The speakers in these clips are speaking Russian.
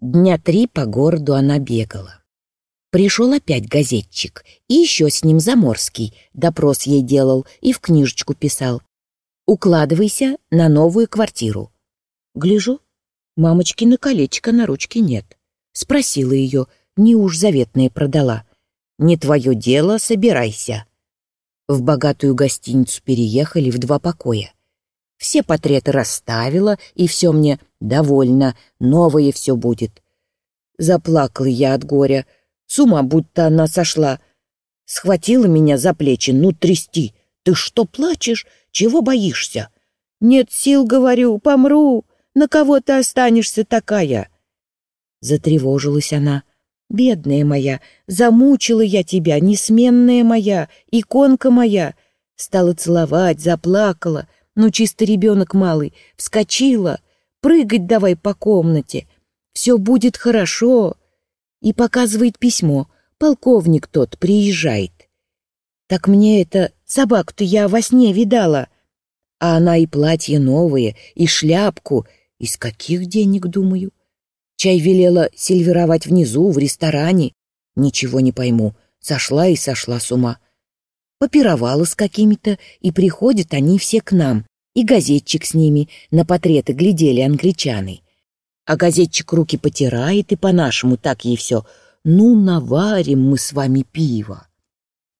Дня три по городу она бегала. Пришел опять газетчик, и еще с ним Заморский. Допрос ей делал и в книжечку писал. «Укладывайся на новую квартиру». Гляжу, мамочки на колечко на ручке нет. Спросила ее, не уж заветное продала. «Не твое дело, собирайся». В богатую гостиницу переехали в два покоя. Все портреты расставила, и все мне довольно, новое все будет. Заплакала я от горя, с ума будто она сошла. Схватила меня за плечи, ну трясти. Ты что плачешь? Чего боишься? Нет сил, говорю, помру. На кого ты останешься такая? Затревожилась она. Бедная моя, замучила я тебя, несменная моя, иконка моя. Стала целовать, заплакала — ну, чисто ребенок малый, вскочила, прыгать давай по комнате. Все будет хорошо. И показывает письмо. Полковник тот приезжает. Так мне это собаку-то я во сне видала. А она и платье новое, и шляпку. Из каких денег, думаю? Чай велела сильверовать внизу, в ресторане. Ничего не пойму. Сошла и сошла с ума попировала с какими-то, и приходят они все к нам, и газетчик с ними, на портреты глядели англичаны. А газетчик руки потирает, и по-нашему так ей все. Ну, наварим мы с вами пиво.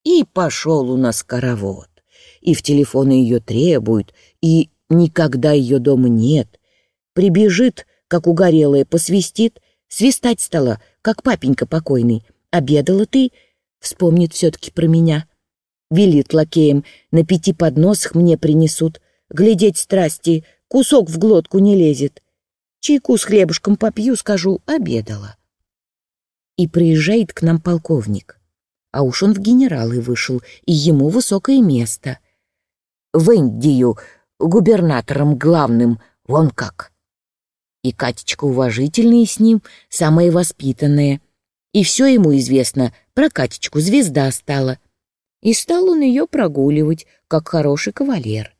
И пошел у нас коровод. И в телефоны ее требуют, и никогда ее дома нет. Прибежит, как угорелая, посвистит, свистать стала, как папенька покойный. Обедала ты, вспомнит все-таки про меня. Велит лакеем, на пяти подносах мне принесут. Глядеть страсти, кусок в глотку не лезет. Чайку с хлебушком попью, скажу, обедала. И приезжает к нам полковник. А уж он в генералы вышел, и ему высокое место. В Индию, губернатором главным, вон как. И Катечка уважительная с ним, самая воспитанная. И все ему известно, про Катечку звезда стала — и стал он ее прогуливать, как хороший кавалер.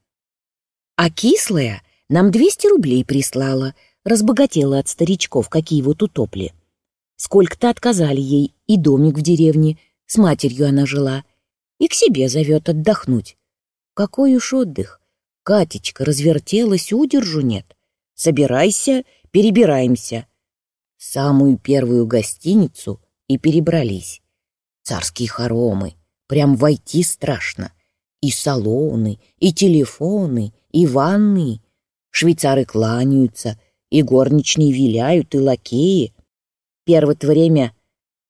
А кислая нам 200 рублей прислала, разбогатела от старичков, какие вот утопли. Сколько-то отказали ей и домик в деревне, с матерью она жила, и к себе зовет отдохнуть. Какой уж отдых! Катечка развертелась, удержу нет. Собирайся, перебираемся. Самую первую гостиницу и перебрались. Царские хоромы, Прям войти страшно. И салоны, и телефоны, и ванны. Швейцары кланяются, и горничные виляют, и лакеи. Первое-то время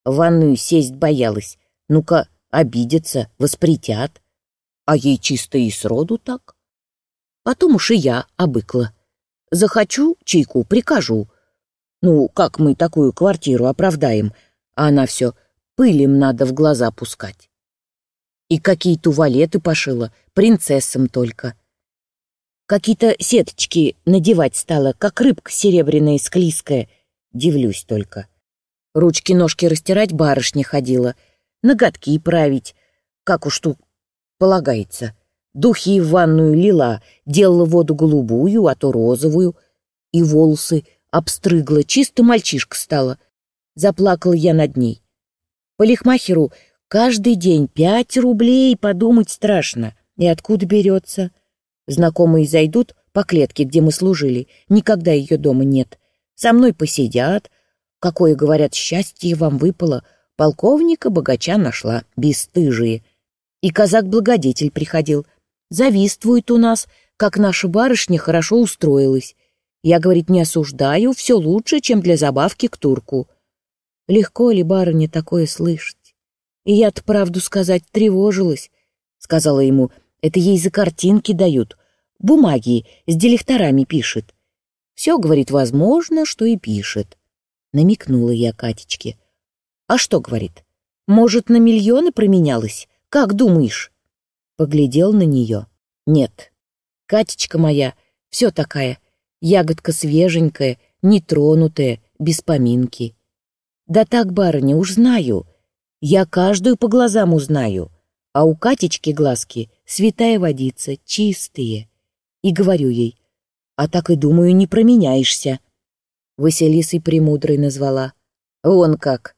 в ванную сесть боялась. Ну-ка, обидятся, воспретят. А ей чисто и сроду так. Потом уж и я обыкла. Захочу чайку, прикажу. Ну, как мы такую квартиру оправдаем? А она все, пылем надо в глаза пускать. И какие туалеты пошила, принцессам только. Какие-то сеточки надевать стала, как рыбка серебряная склизкая. Дивлюсь только. Ручки-ножки растирать барышня ходила, ноготки править, как уж тут полагается. Духи в ванную лила, делала воду голубую, а то розовую. И волосы обстрыгла, чисто мальчишка стала. Заплакала я над ней. Полихмахеру Каждый день пять рублей, подумать страшно. И откуда берется? Знакомые зайдут по клетке, где мы служили. Никогда ее дома нет. Со мной посидят. Какое, говорят, счастье вам выпало. Полковника богача нашла, бесстыжие. И казак-благодетель приходил. Завистствует у нас, как наша барышня хорошо устроилась. Я, говорит, не осуждаю, все лучше, чем для забавки к турку. Легко ли барыня такое слышать? И я-то, правду сказать, тревожилась. Сказала ему, это ей за картинки дают. Бумаги с директорами пишет. Все, говорит, возможно, что и пишет. Намекнула я Катечке. А что, говорит, может, на миллионы променялась? Как думаешь? Поглядел на нее. Нет. Катечка моя, все такая, ягодка свеженькая, нетронутая, без поминки. Да так, барыня, уж знаю, я каждую по глазам узнаю, а у Катечки глазки святая водица, чистые. И говорю ей, а так и думаю, не променяешься. Василисой Премудрой назвала. Вон как,